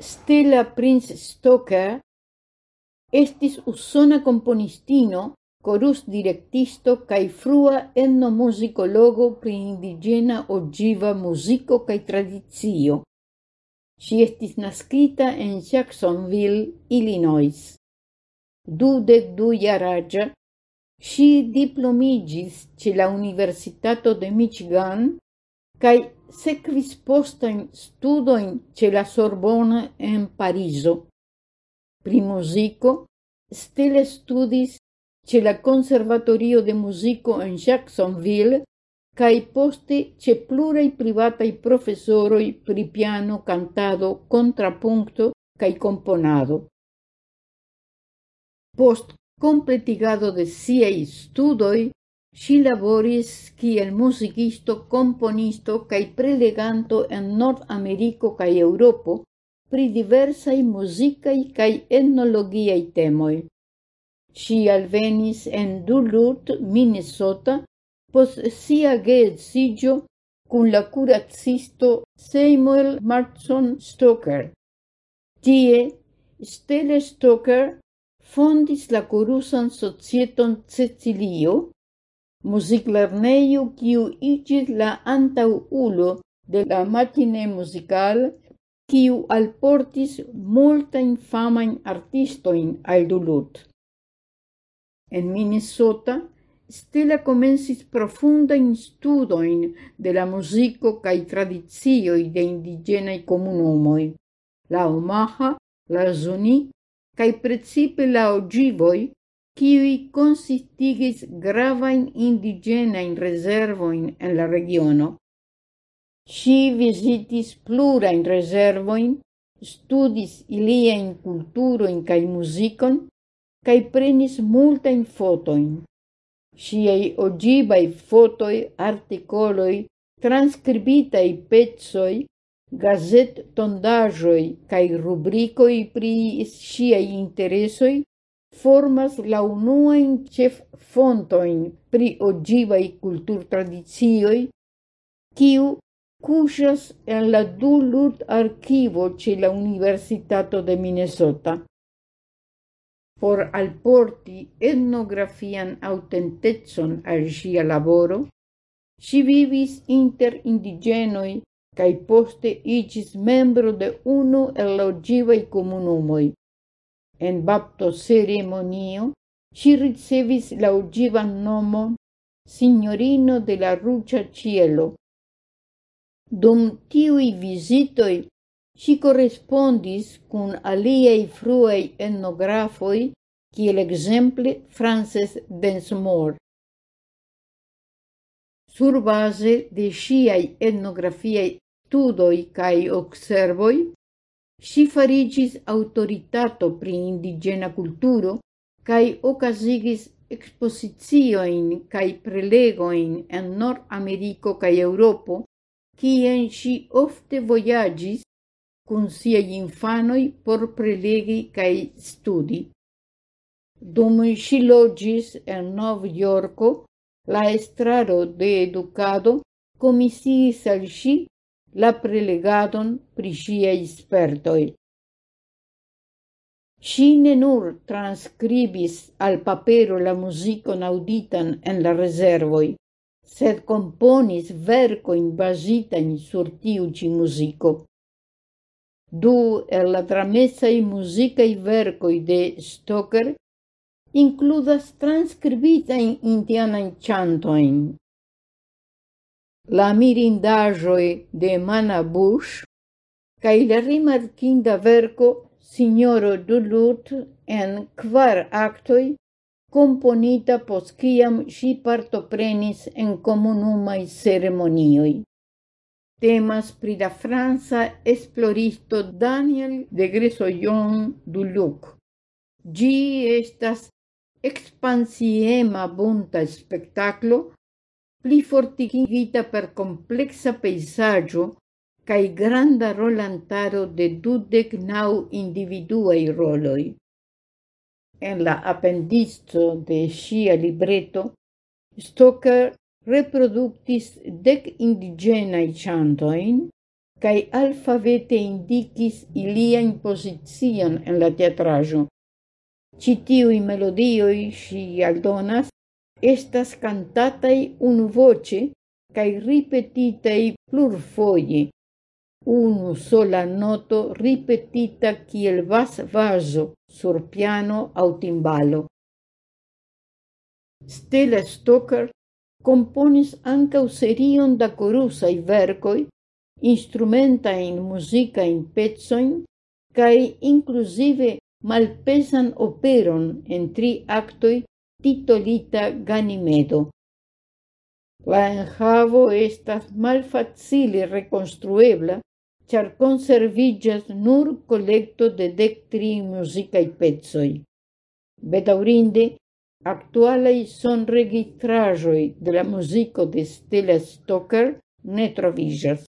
Stella Prince Stoker estis usona componistino, corus directisto cae frua etnomusicologo pri indigena ogiva musico cae tradizio. Si estis nascita en Jacksonville, Illinois. Dudec du jaraĝa, si diplomigis ce la Universitato de Michigan cae sequis postain studoin ce la Sorbona en Pariso. Pri musico, stile studis ce la Conservatorio de Musico en Jacksonville cae poste ce plurei privatai professoroi pri piano, cantado, contrapunto cae componado. Post completigado de siei studoi, Si laboris kiel muzikisto, komponisto kaj preleganto en Nord-Ameriko kaj Eŭropo pri diversaj muzikaj kaj etnologiaj temoj. Si alvenis en Duluth, Minnesota, pos sia geedziĝo kun la kuracisto Samuel Martson Stoker. Tie, Stelle Stoker fondis la korusan societon Cecilio, muziklernejo kiu iĝis la antaŭulo de la matine Musical, kiu alportis multa infamain artistoin al Duluth. En Minnesota, Stella comensis profunda in studoin de la musico cae tradizioi de indiĝenaj comunumoi, la Omaha, la Zuni cae precipe la Oĝivoj, kiui consistigis gravain indigenain reservoin en la regiono. Si visitis plurain reservoin, studis iliain culturoin cae musicon, cae prenis multain fotoin. Siei ogibai fotoi, articoloi, transcribitai pezoi, gazet tondajoi cae rubricoi pri siei interesoi formas la unuain cef fontoin pri ogivai cultur tradizioi, kiu cusas en la du lut archivo ce la Universitato de Minnesota. Por alporti etnografian autentetson al sia laboro, si vivis inter indigenoi cae poste igis membro de unu el la ogivai comunumoi en bapto ceremonio, ci ricevis la ugivan Signorino de la Ruccia Cielo. Dum tiui visitoi ci correspondis cun aliei fruei etnografoi, kiel exemple Frances Densmore. Sur base de sciai etnografiei studoi cae observoi, si farigis autoritato pri indigena culturo cae ocasigis exposizioin cae prelegoin en Nord-Americo cae Europo, kien si ofte voyagis cun siei infanoi por prelegi cae studi. Dum si logis en Novjorko, la estraro de educado comisiis al si la prelegadon pri ŝiaj spertoj. Ŝi ne nur transcribis al papero la muzikon auditan en la rezervoj, sed componis vercoin basitain sur tiu ci musico. Du el la tramesai musicai vercoi de Stoker includas transcribitain indianain chantoin, la mirindajoi de Manabuŝ kaj la rimarcinda verco Signoro Dulut en quar actoi, componita post kiam ŝi partoprenis en comunumai ceremonioi. Temas pri la Franza esploristo Daniel de Gresoyon Duluc. Gi estas expansiema bunta spektaklo plifortigita per complexa peisaggio cae granda rolantaro de dudec nau individuei roloi. En la apendico de sia libretto, Stoker reproductis dec indiĝenaj ĉantojn kaj alfabete indicis ilia pozicion en la teatrajo. Citiui melodioi si aldonas estas cantatai unuvoce cae ripetitai plurfoie. Unu sola noto ripetita kiel vas vaso sur piano au timbalo. Stella Stoker componis anca serion da corusai vercoi, musica in pezzoin, cae inclusive malpesan operon en tri actoi titolita Ganimedo. La enjavo estas malfacile reconstruebla, char conservigas nur colecto de dectri musica musicae pezoi. Bedaurinde, actualei son registrajoi de la musico de Stella Stoker ne trovigas.